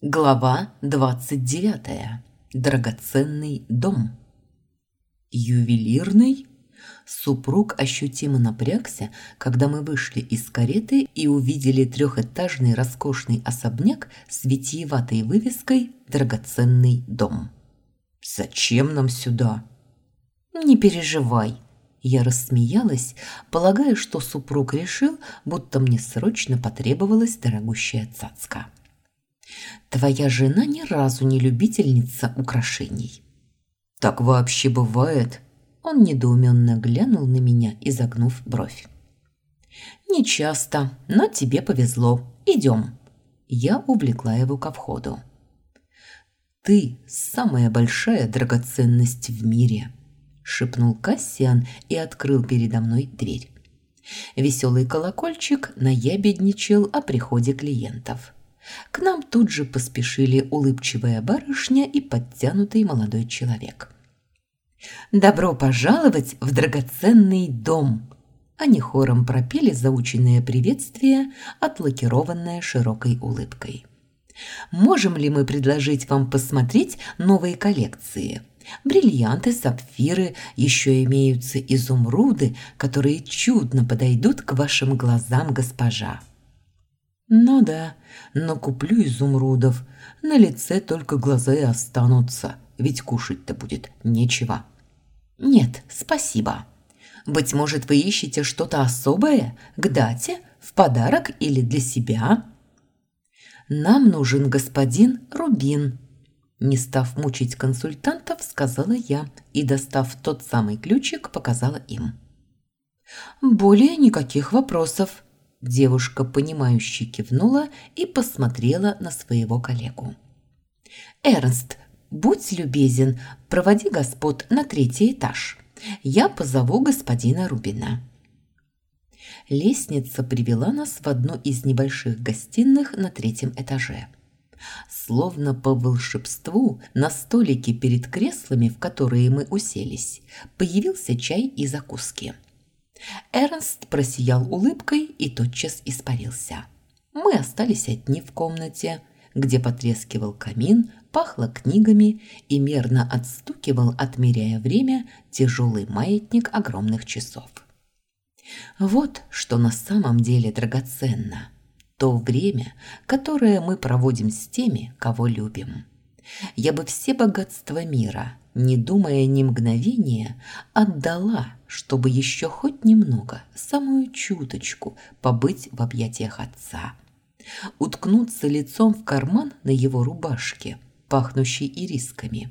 Глава 29. Драгоценный дом. Ювелирный? Супруг ощутимо напрягся, когда мы вышли из кареты и увидели трехэтажный роскошный особняк с витиеватой вывеской «Драгоценный дом». «Зачем нам сюда?» «Не переживай», я рассмеялась, полагая, что супруг решил, будто мне срочно потребовалась дорогущая цацка. Твоя жена ни разу не любительница украшений. Так вообще бывает? Он недоуменно глянул на меня, изогнув бровь. Не часто, но тебе повезло. Идем. Я увлекла его ко входу. Ты самая большая драгоценность в мире, шепнул Кассиан и открыл передо мной дверь. Веселый колокольчик наябедничал о приходе клиентов. К нам тут же поспешили улыбчивая барышня и подтянутый молодой человек. «Добро пожаловать в драгоценный дом!» Они хором пропели заученное приветствие, отлакированное широкой улыбкой. «Можем ли мы предложить вам посмотреть новые коллекции?» Бриллианты, сапфиры, еще имеются изумруды, которые чудно подойдут к вашим глазам, госпожа. Ну да, но куплю изумрудов. На лице только глаза и останутся, ведь кушать-то будет нечего. Нет, спасибо. Быть может, вы ищете что-то особое к дате, в подарок или для себя? Нам нужен господин Рубин. Не став мучить консультантов, сказала я и, достав тот самый ключик, показала им. Более никаких вопросов. Девушка, понимающе кивнула и посмотрела на своего коллегу. «Эрнст, будь любезен, проводи господ на третий этаж. Я позову господина Рубина». Лестница привела нас в одну из небольших гостиных на третьем этаже. Словно по волшебству на столике перед креслами, в которые мы уселись, появился чай и закуски – Эрнст просиял улыбкой и тотчас испарился. Мы остались одни в комнате, где потрескивал камин, пахло книгами и мерно отстукивал, отмеряя время, тяжелый маятник огромных часов. Вот что на самом деле драгоценно. То время, которое мы проводим с теми, кого любим. Я бы все богатства мира, не думая ни мгновения, отдала, чтобы еще хоть немного, самую чуточку, побыть в объятиях отца. Уткнуться лицом в карман на его рубашке, пахнущей ирисками.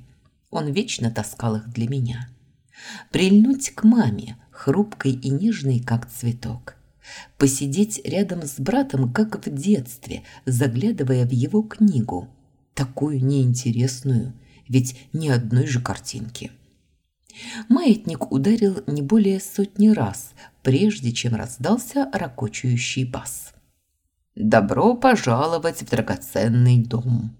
Он вечно таскал их для меня. Прильнуть к маме, хрупкой и нежной, как цветок. Посидеть рядом с братом, как в детстве, заглядывая в его книгу – такую неинтересную, ведь ни одной же картинки. Маятник ударил не более сотни раз, прежде чем раздался ракочущий бас. «Добро пожаловать в драгоценный дом!»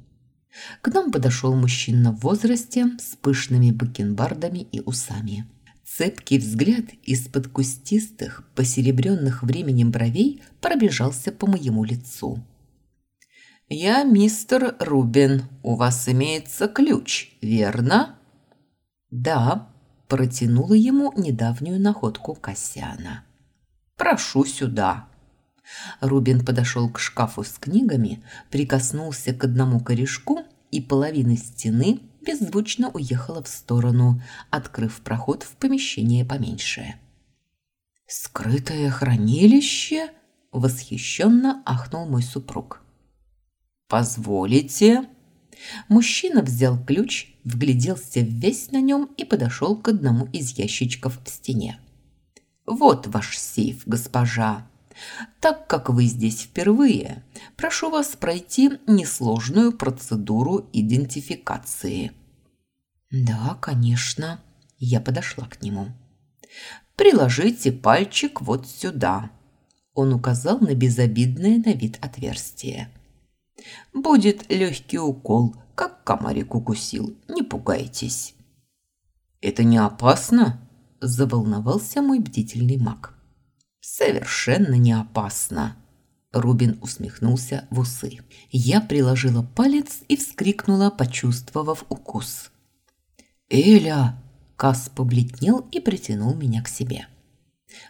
К нам подошел мужчина в возрасте с пышными бакенбардами и усами. Цепкий взгляд из-под кустистых, посеребренных временем бровей пробежался по моему лицу. «Я мистер Рубин. У вас имеется ключ, верно?» «Да», – протянула ему недавнюю находку Кассиана. «Прошу сюда». Рубин подошел к шкафу с книгами, прикоснулся к одному корешку, и половина стены беззвучно уехала в сторону, открыв проход в помещение поменьше. «Скрытое хранилище?» – восхищенно ахнул мой супруг. «Позволите?» Мужчина взял ключ, вгляделся весь на нем и подошел к одному из ящичков в стене. «Вот ваш сейф, госпожа. Так как вы здесь впервые, прошу вас пройти несложную процедуру идентификации». «Да, конечно». Я подошла к нему. «Приложите пальчик вот сюда». Он указал на безобидное на вид отверстие. Будет легкий укол, как комарик укусил, не пугайтесь. Это не опасно? Заволновался мой бдительный маг. Совершенно не опасно. Рубин усмехнулся в усы. Я приложила палец и вскрикнула, почувствовав укус. «Эля!» Кас побледнел и притянул меня к себе.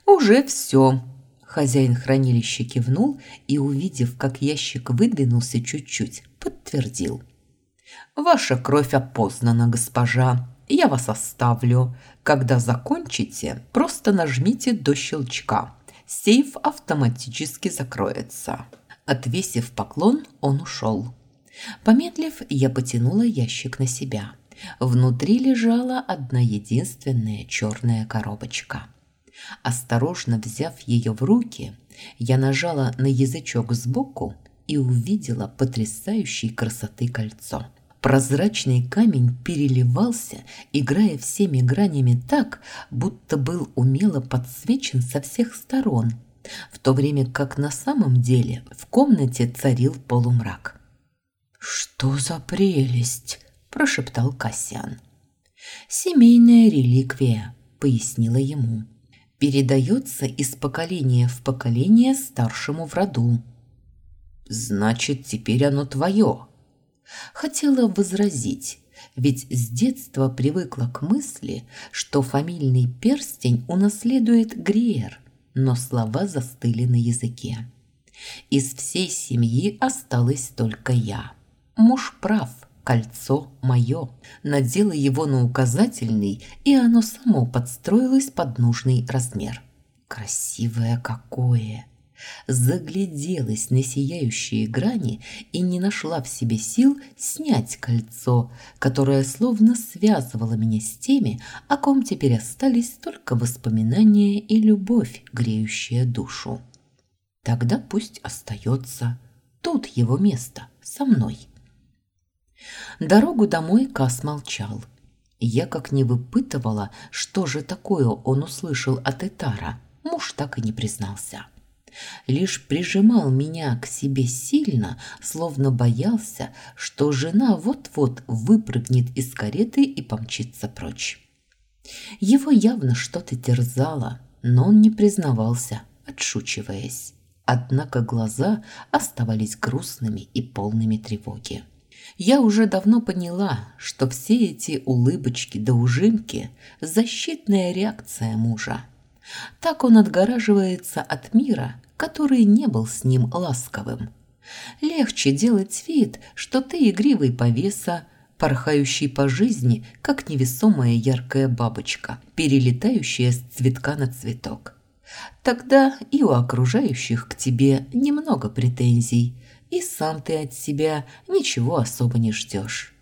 «Уже все!» Хозяин хранилища кивнул и, увидев, как ящик выдвинулся чуть-чуть, подтвердил. «Ваша кровь опознана, госпожа. Я вас оставлю. Когда закончите, просто нажмите до щелчка. Сейф автоматически закроется». Отвесив поклон, он ушел. Помедлив, я потянула ящик на себя. Внутри лежала одна единственная черная коробочка. Осторожно взяв ее в руки, я нажала на язычок сбоку и увидела потрясающей красоты кольцо. Прозрачный камень переливался, играя всеми гранями так, будто был умело подсвечен со всех сторон, в то время как на самом деле в комнате царил полумрак. «Что за прелесть!» – прошептал Касьян. «Семейная реликвия», – пояснила ему. «Передается из поколения в поколение старшему в роду». «Значит, теперь оно твое», Хотела возразить, ведь с детства привыкла к мысли, что фамильный перстень унаследует Гриер, но слова застыли на языке. Из всей семьи осталась только я. Муж прав, кольцо мое. Надела его на указательный, и оно само подстроилось под нужный размер. Красивое какое! загляделась на сияющие грани и не нашла в себе сил снять кольцо, которое словно связывало меня с теми, о ком теперь остались только воспоминания и любовь, греющая душу. Тогда пусть остается. Тут его место, со мной. Дорогу домой Кас молчал. Я как не выпытывала, что же такое он услышал от Этара, муж так и не признался лишь прижимал меня к себе сильно, словно боялся, что жена вот-вот выпрыгнет из кареты и помчится прочь. Его явно что-то терзало, но он не признавался, отшучиваясь. Однако глаза оставались грустными и полными тревоги. Я уже давно поняла, что все эти улыбочки да ужимки – защитная реакция мужа. Так он отгораживается от мира, который не был с ним ласковым. Легче делать вид, что ты игривый повеса, порхающий по жизни, как невесомая яркая бабочка, перелетающая с цветка на цветок. Тогда и у окружающих к тебе немного претензий, и сам ты от себя ничего особо не ждешь.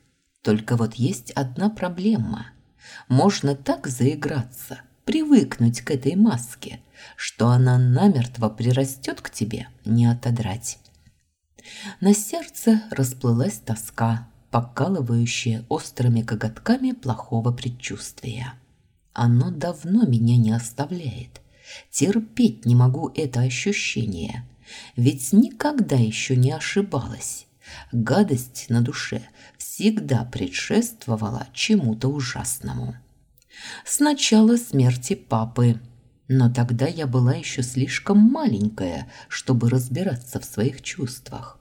Только вот есть одна проблема. Можно так заиграться, привыкнуть к этой маске, что она намертво прирастет к тебе, не отодрать. На сердце расплылась тоска, покалывающая острыми коготками плохого предчувствия. Оно давно меня не оставляет. Терпеть не могу это ощущение, ведь никогда еще не ошибалась. Гадость на душе всегда предшествовала чему-то ужасному. Сначала смерти папы – но тогда я была еще слишком маленькая, чтобы разбираться в своих чувствах.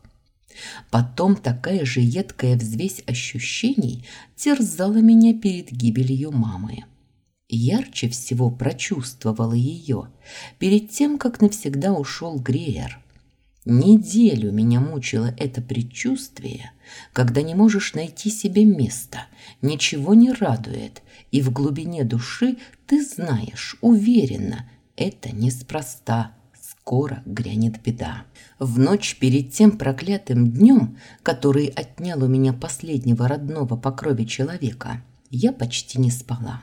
Потом такая же едкая взвесь ощущений терзала меня перед гибелью мамы. Ярче всего прочувствовала ее перед тем, как навсегда ушел Греер. Неделю меня мучило это предчувствие, когда не можешь найти себе места, ничего не радует, и в глубине души ты знаешь, уверенно, это неспроста, скоро грянет беда. В ночь перед тем проклятым днем, который отнял у меня последнего родного по крови человека, я почти не спала.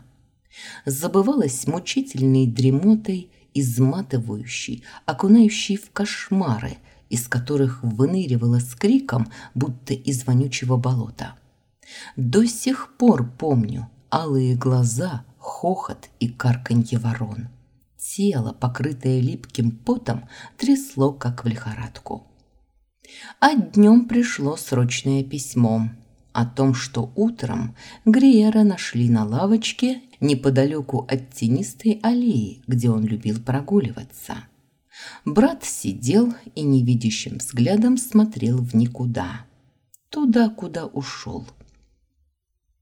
Забывалась мучительной дремотой, изматывающей, окунающей в кошмары, из которых выныривала с криком, будто из вонючего болота. До сих пор помню алые глаза, хохот и карканье ворон. Тело, покрытое липким потом, трясло, как в лихорадку. А днем пришло срочное письмо о том, что утром Гриера нашли на лавочке неподалеку от тенистой аллеи, где он любил прогуливаться. Брат сидел и невидящим взглядом смотрел в никуда. Туда, куда ушел.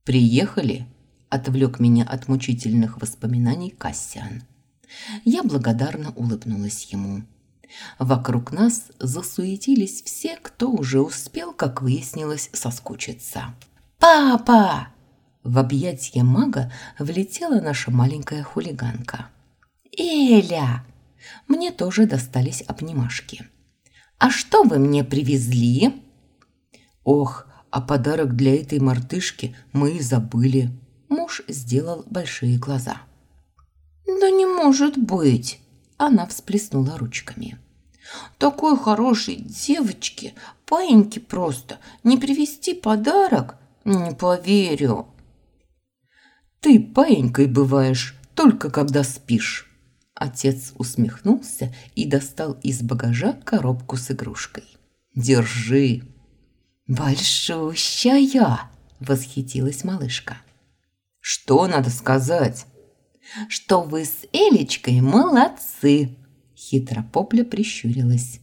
«Приехали?» – отвлек меня от мучительных воспоминаний Кассиан. Я благодарно улыбнулась ему. Вокруг нас засуетились все, кто уже успел, как выяснилось, соскучиться. «Папа!» В объятье мага влетела наша маленькая хулиганка. «Эля!» Мне тоже достались обнимашки. «А что вы мне привезли?» «Ох, а подарок для этой мартышки мы и забыли». Муж сделал большие глаза. «Да не может быть!» Она всплеснула ручками. «Такой хорошей девочке, паиньке просто, не привезти подарок? Не поверю!» «Ты паинькой бываешь, только когда спишь!» Отец усмехнулся и достал из багажа коробку с игрушкой. «Держи!» «Большущая!» – восхитилась малышка. «Что надо сказать?» «Что вы с Элечкой молодцы!» – хитро Попля прищурилась.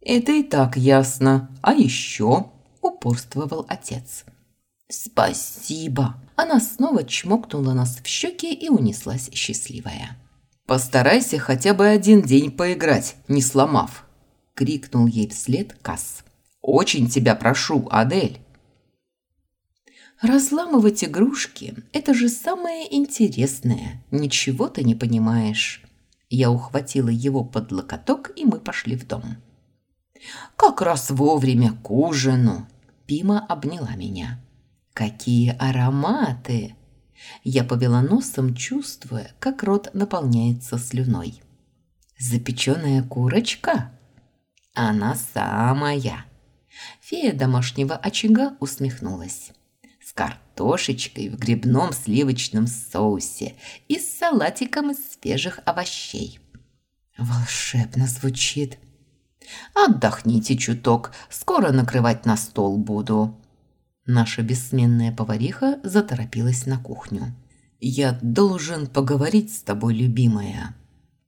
«Это и так ясно. А еще?» – упорствовал отец. «Спасибо!» Она снова чмокнула нас в щеки и унеслась счастливая. «Постарайся хотя бы один день поиграть, не сломав!» – крикнул ей вслед Касс. «Очень тебя прошу, Адель!» Разламывать игрушки – это же самое интересное. Ничего ты не понимаешь. Я ухватила его под локоток, и мы пошли в дом. Как раз вовремя к ужину. Пима обняла меня. Какие ароматы! Я повела носом, чувствуя, как рот наполняется слюной. Запеченная курочка? Она самая. Фея домашнего очага усмехнулась. Картошечкой в грибном сливочном соусе и с салатиком из свежих овощей. Волшебно звучит. Отдохните чуток, скоро накрывать на стол буду. Наша бессменная повариха заторопилась на кухню. «Я должен поговорить с тобой, любимая».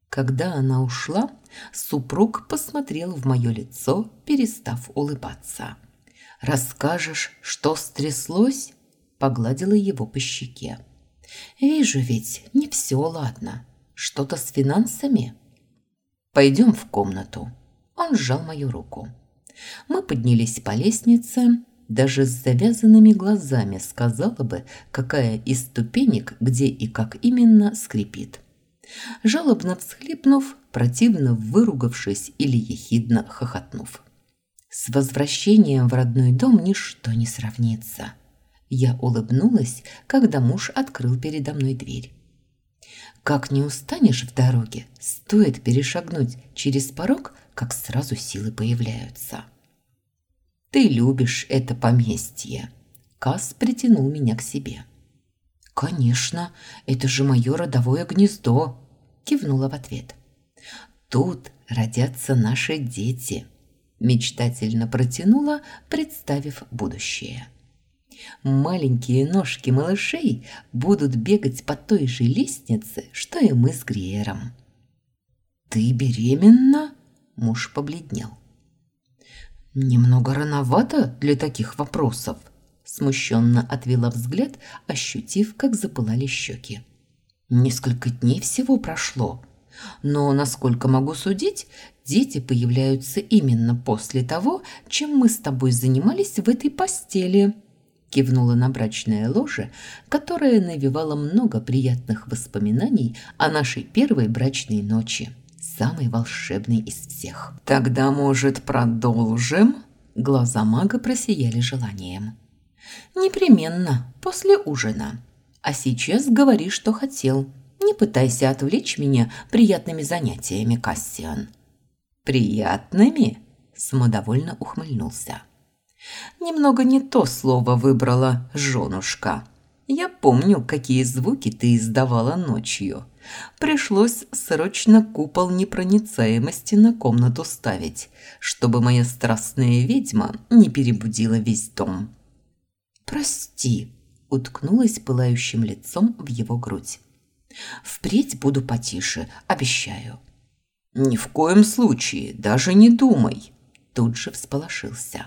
Когда она ушла, супруг посмотрел в мое лицо, перестав улыбаться. «Расскажешь, что стряслось?» Погладила его по щеке. «Вижу ведь, не все ладно. Что-то с финансами?» «Пойдем в комнату». Он сжал мою руку. Мы поднялись по лестнице, даже с завязанными глазами сказала бы, какая из ступенек, где и как именно скрипит. Жалобно всхлипнув, противно выругавшись или ехидно хохотнув. С возвращением в родной дом ничто не сравнится. Я улыбнулась, когда муж открыл передо мной дверь. Как не устанешь в дороге, стоит перешагнуть через порог, как сразу силы появляются. Ты любишь это поместье. Кас притянул меня к себе. Конечно, это же мое родовое гнездо, кивнула в ответ. Тут родятся наши дети, мечтательно протянула, представив будущее. Маленькие ножки малышей будут бегать по той же лестнице, что и мы с Гриером. «Ты беременна?» – муж побледнел. «Немного рановато для таких вопросов», – смущенно отвела взгляд, ощутив, как запылали щеки. «Несколько дней всего прошло, но, насколько могу судить, дети появляются именно после того, чем мы с тобой занимались в этой постели», – кивнула на брачное ложе, которое навевало много приятных воспоминаний о нашей первой брачной ночи самый волшебный из всех. «Тогда, может, продолжим?» Глаза мага просияли желанием. «Непременно, после ужина. А сейчас говори, что хотел. Не пытайся отвлечь меня приятными занятиями, Кассиан». «Приятными?» – самодовольно ухмыльнулся. «Немного не то слово выбрала, женушка. Я помню, какие звуки ты издавала ночью». Пришлось срочно купол непроницаемости на комнату ставить, чтобы моя страстная ведьма не перебудила весь дом. «Прости», – уткнулась пылающим лицом в его грудь. «Впредь буду потише, обещаю». «Ни в коем случае, даже не думай!» Тут же всполошился.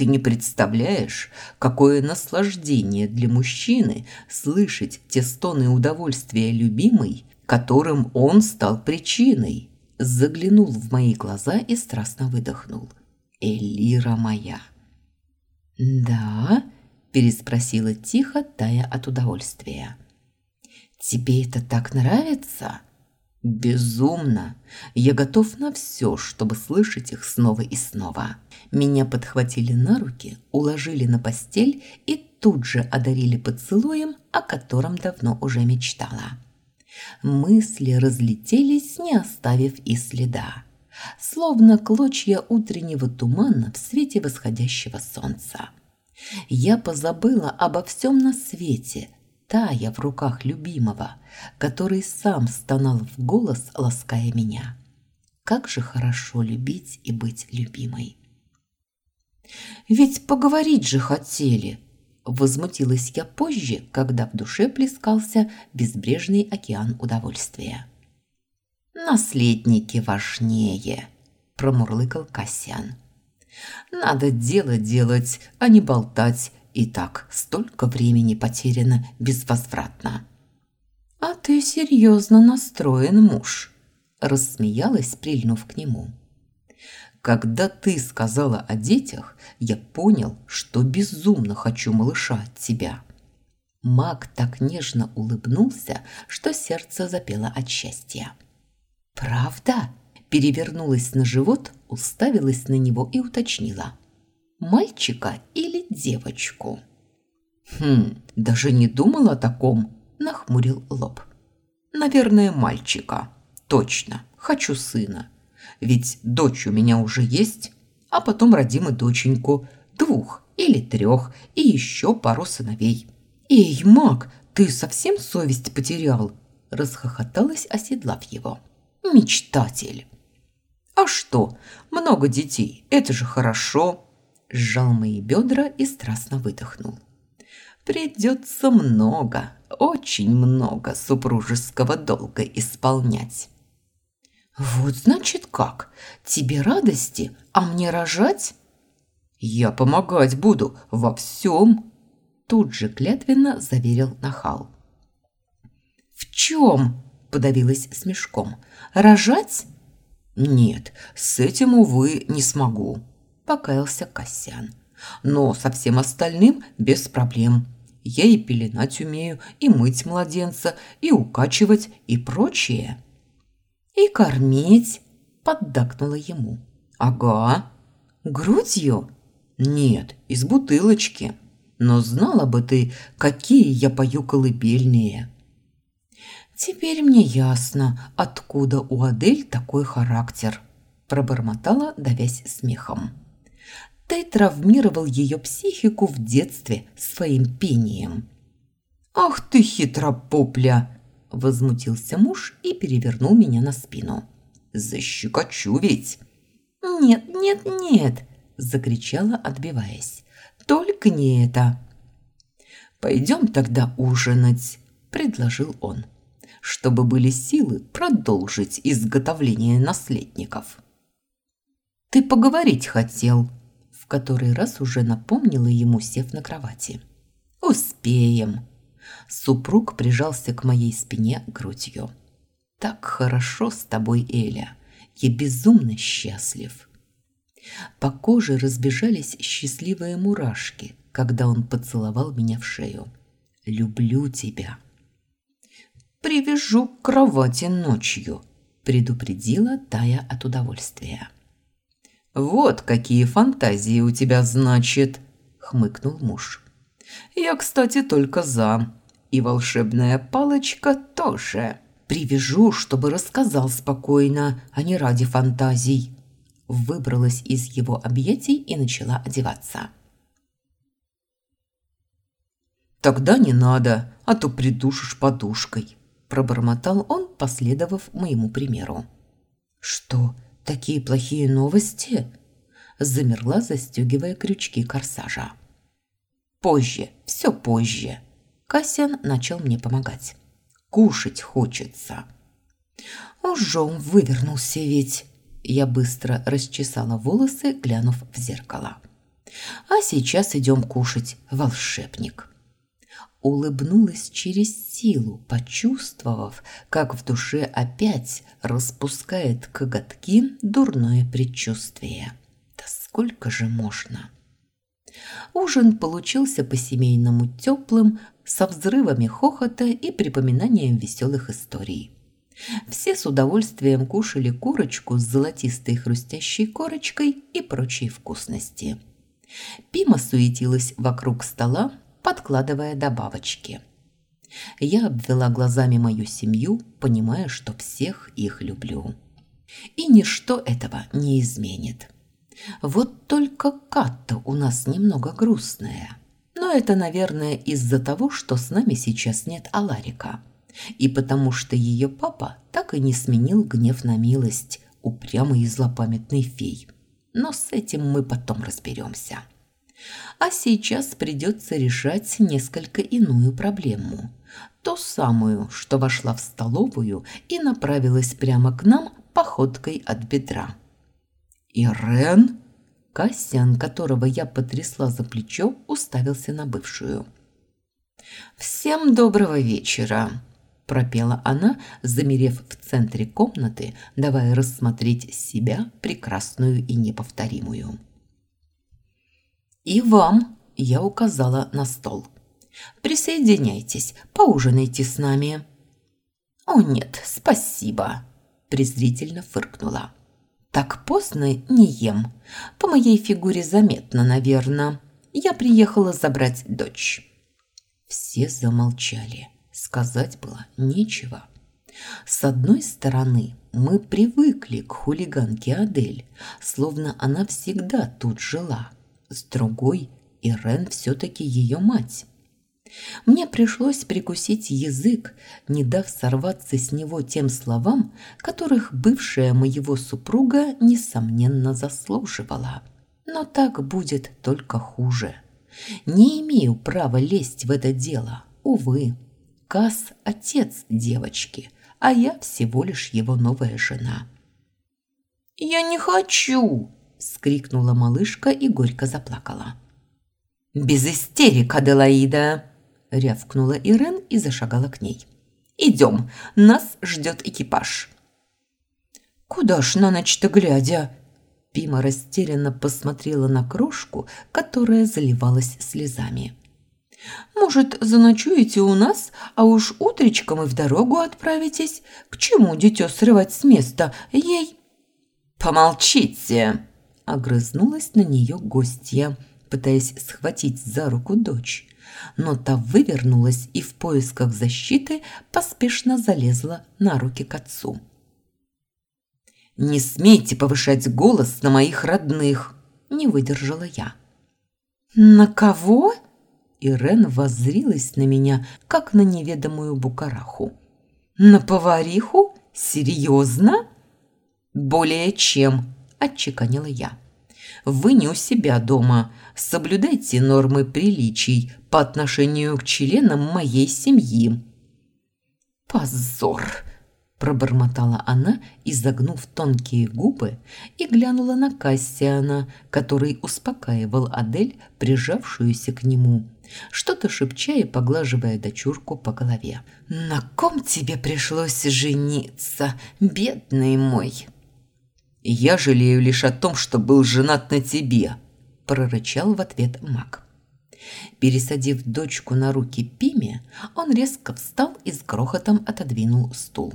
«Ты не представляешь, какое наслаждение для мужчины слышать те стоны удовольствия любимой, которым он стал причиной!» Заглянул в мои глаза и страстно выдохнул. «Элира моя!» «Да?» – переспросила тихо, тая от удовольствия. «Тебе это так нравится?» Безумно. Я готов на все, чтобы слышать их снова и снова. Меня подхватили на руки, уложили на постель и тут же одарили поцелуем, о котором давно уже мечтала. Мысли разлетелись, не оставив и следа. Словно клочья утреннего тумана в свете восходящего солнца. Я позабыла обо всем на свете – тая в руках любимого, который сам стонал в голос, лаская меня. Как же хорошо любить и быть любимой. «Ведь поговорить же хотели!» Возмутилась я позже, когда в душе плескался безбрежный океан удовольствия. «Наследники важнее!» – промурлыкал Кассиан. «Надо дело делать, а не болтать и так столько времени потеряно безвозвратно. «А ты серьезно настроен, муж», – рассмеялась, прильнув к нему. «Когда ты сказала о детях, я понял, что безумно хочу малыша от тебя». Маг так нежно улыбнулся, что сердце запело от счастья. «Правда?» Перевернулась на живот, уставилась на него и уточнила мальчика или девочку. Хм, даже не думал о таком, нахмурил лоб. Наверное, мальчика. Точно, хочу сына. Ведь дочь у меня уже есть, а потом родим и доченьку, двух или трех, и еще пару сыновей. Эй, маг, ты совсем совесть потерял? Расхохоталась, оседлав его. Мечтатель. А что, много детей, это же хорошо сжал мои бедра и страстно выдохнул. Придется много, очень много супружеского долга исполнять. Вот значит как? Тебе радости, а мне рожать? Я помогать буду во всем. Тут же клятвенно заверил Нахал. В чем? Подавилась смешком. Рожать? Нет, с этим, увы, не смогу покаялся Касьян. Но со всем остальным без проблем. Я и пеленать умею, и мыть младенца, и укачивать, и прочее. И кормить, поддакнула ему. Ага. Грудью? Нет, из бутылочки. Но знала бы ты, какие я пою колыбельные. Теперь мне ясно, откуда у Адель такой характер, пробормотала, давясь смехом. Ты травмировал ее психику в детстве своим пением. «Ах ты хитропопля!» – возмутился муж и перевернул меня на спину. «Защекочу ведь!» «Нет, нет, нет!» – закричала, отбиваясь. «Только не это!» «Пойдем тогда ужинать», – предложил он, чтобы были силы продолжить изготовление наследников. «Ты поговорить хотел», который раз уже напомнила ему, сев на кровати. «Успеем!» Супруг прижался к моей спине грудью. «Так хорошо с тобой, Эля! Я безумно счастлив!» По коже разбежались счастливые мурашки, когда он поцеловал меня в шею. «Люблю тебя!» «Привяжу к кровати ночью», – предупредила Тая от удовольствия. «Вот какие фантазии у тебя, значит», – хмыкнул муж. «Я, кстати, только за. И волшебная палочка тоже. Привяжу, чтобы рассказал спокойно, а не ради фантазий». Выбралась из его объятий и начала одеваться. «Тогда не надо, а то придушишь подушкой», – пробормотал он, последовав моему примеру. «Что?» Такие плохие новости?» Замерла, застегивая крючки корсажа. «Позже, все позже». Касян начал мне помогать. «Кушать хочется». Уже он вывернулся ведь. Я быстро расчесала волосы, глянув в зеркало. А сейчас идем кушать, волшебник. Улыбнулась через силу, почувствовав, как в душе опять распускает коготки дурное предчувствие. Да сколько же можно? Ужин получился по-семейному теплым, со взрывами хохота и припоминанием веселых историй. Все с удовольствием кушали курочку с золотистой хрустящей корочкой и прочие вкусности. Пима суетилась вокруг стола, подкладывая добавочки. Я обвела глазами мою семью, понимая, что всех их люблю. И ничто этого не изменит. Вот только Катта у нас немного грустная. Но это, наверное, из-за того, что с нами сейчас нет Аларика. И потому что ее папа так и не сменил гнев на милость, упрямый и злопамятный фей. Но с этим мы потом разберемся. А сейчас придется решать несколько иную проблему. Ту самую, что вошла в столовую и направилась прямо к нам походкой от бедра. «Ирен?» Кассиан, которого я потрясла за плечо, уставился на бывшую. «Всем доброго вечера!» – пропела она, замерев в центре комнаты, давая рассмотреть себя, прекрасную и неповторимую. «И вам!» – я указала на стол. «Присоединяйтесь, поужинайте с нами». «О нет, спасибо!» – презрительно фыркнула. Так поздно не ем. По моей фигуре заметно, наверное. Я приехала забрать дочь. Все замолчали. Сказать было нечего. С одной стороны, мы привыкли к хулиганке Адель, словно она всегда тут жила. С другой, Ирен все-таки ее мать. Мне пришлось прикусить язык, не дав сорваться с него тем словам, которых бывшая моего супруга, несомненно, заслуживала. Но так будет только хуже. Не имею права лезть в это дело, увы. Кас – отец девочки, а я всего лишь его новая жена. «Я не хочу!» – скрикнула малышка и горько заплакала. «Без истерик, Аделаида!» – рявкнула Ирен и зашагала к ней. «Идем, нас ждет экипаж». «Куда ж на ночь-то глядя?» Пима растерянно посмотрела на крошку, которая заливалась слезами. «Может, заночуете у нас, а уж утречком и в дорогу отправитесь? К чему дитё срывать с места? Ей...» «Помолчите!» – огрызнулась на нее гостья, пытаясь схватить за руку дочь но та вывернулась и в поисках защиты поспешно залезла на руки к отцу. «Не смейте повышать голос на моих родных!» – не выдержала я. «На кого?» Ирен воззрилась на меня, как на неведомую букараху. «На повариху? Серьезно?» «Более чем», – отчеканила я. «Вы не у себя дома. Соблюдайте нормы приличий, по отношению к членам моей семьи». «Позор!» – пробормотала она, изогнув тонкие губы, и глянула на Кассиана, который успокаивал Адель, прижавшуюся к нему, что-то шепча и поглаживая дочурку по голове. «На ком тебе пришлось жениться, бедный мой?» «Я жалею лишь о том, что был женат на тебе», – прорычал в ответ маг. Пересадив дочку на руки Пиме, он резко встал и с грохотом отодвинул стул.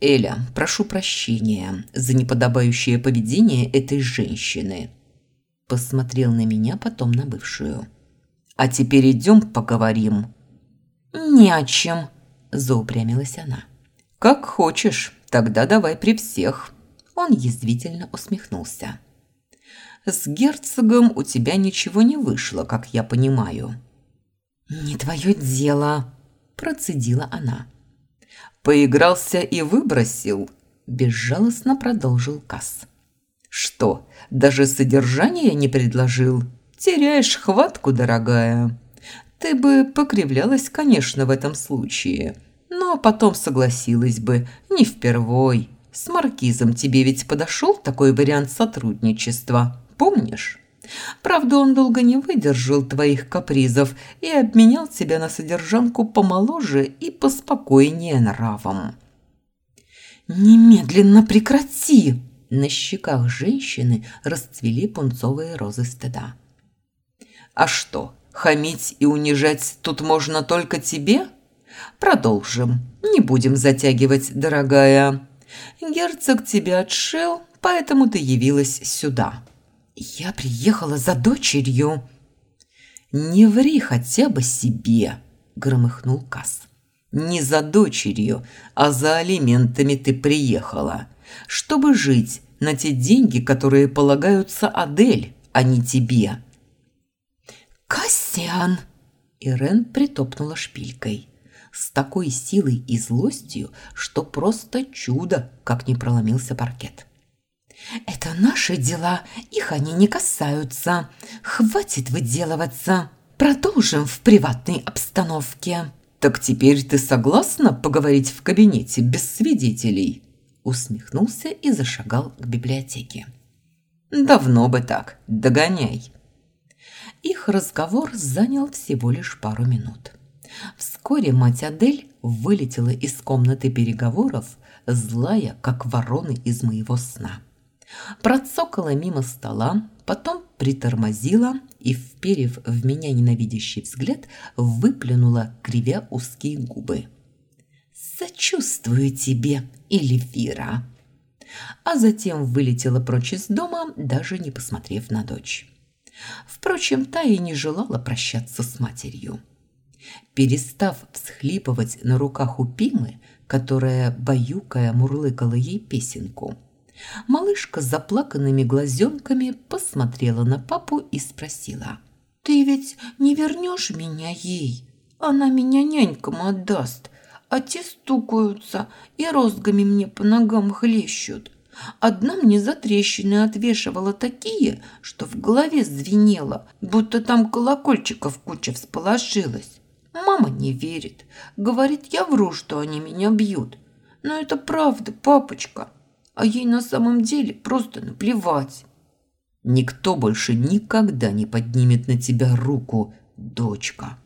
«Эля, прошу прощения за неподобающее поведение этой женщины», посмотрел на меня, потом на бывшую. «А теперь идем поговорим». «Не о чем», – заупрямилась она. «Как хочешь, тогда давай при всех». Он язвительно усмехнулся. С герцогом у тебя ничего не вышло, как я понимаю». «Не твое дело», – процедила она. «Поигрался и выбросил», – безжалостно продолжил Касс. «Что, даже содержание не предложил? Теряешь хватку, дорогая. Ты бы покривлялась, конечно, в этом случае. но потом согласилась бы, не впервой. С маркизом тебе ведь подошел такой вариант сотрудничества, помнишь? Правда, он долго не выдержал твоих капризов и обменял тебя на содержанку помоложе и поспокойнее нравом. «Немедленно прекрати!» На щеках женщины расцвели пунцовые розы стыда. «А что, хамить и унижать тут можно только тебе? Продолжим, не будем затягивать, дорогая. Герцог тебя отшил, поэтому ты явилась сюда». «Я приехала за дочерью». «Не ври хотя бы себе», – громыхнул Касс. «Не за дочерью, а за алиментами ты приехала, чтобы жить на те деньги, которые полагаются Адель, а не тебе». «Кассиан!» Ирен притопнула шпилькой. С такой силой и злостью, что просто чудо, как не проломился паркет. Это наши дела, их они не касаются. Хватит выделываться. Продолжим в приватной обстановке. Так теперь ты согласна поговорить в кабинете без свидетелей? Усмехнулся и зашагал к библиотеке. Давно бы так. Догоняй. Их разговор занял всего лишь пару минут. Вскоре мать Адель вылетела из комнаты переговоров, злая, как вороны из моего сна процокала мимо стола, потом притормозила и, вперев в меня ненавидящий взгляд, выплюнула, кривя узкие губы. «Сочувствую тебе, Эльвира!» А затем вылетела прочь из дома, даже не посмотрев на дочь. Впрочем, та и не желала прощаться с матерью. Перестав всхлипывать на руках у Пимы, которая, баюкая, мурлыкала ей песенку – Малышка с заплаканными глазенками посмотрела на папу и спросила. «Ты ведь не вернешь меня ей? Она меня нянькам отдаст, а те стукаются и розгами мне по ногам хлещут. Одна мне за трещины отвешивала такие, что в голове звенело, будто там колокольчиков куча всполошилась. Мама не верит, говорит, я вру, что они меня бьют. Но это правда, папочка» а ей на самом деле просто наплевать. Никто больше никогда не поднимет на тебя руку, дочка.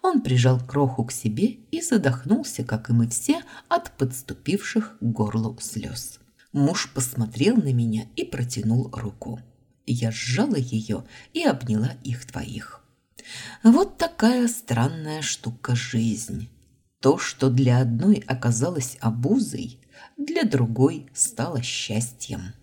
Он прижал кроху к себе и задохнулся, как и мы все, от подступивших к горлу слез. Муж посмотрел на меня и протянул руку. Я сжала ее и обняла их двоих. Вот такая странная штука жизнь. То, что для одной оказалось обузой, для другой стало счастьем.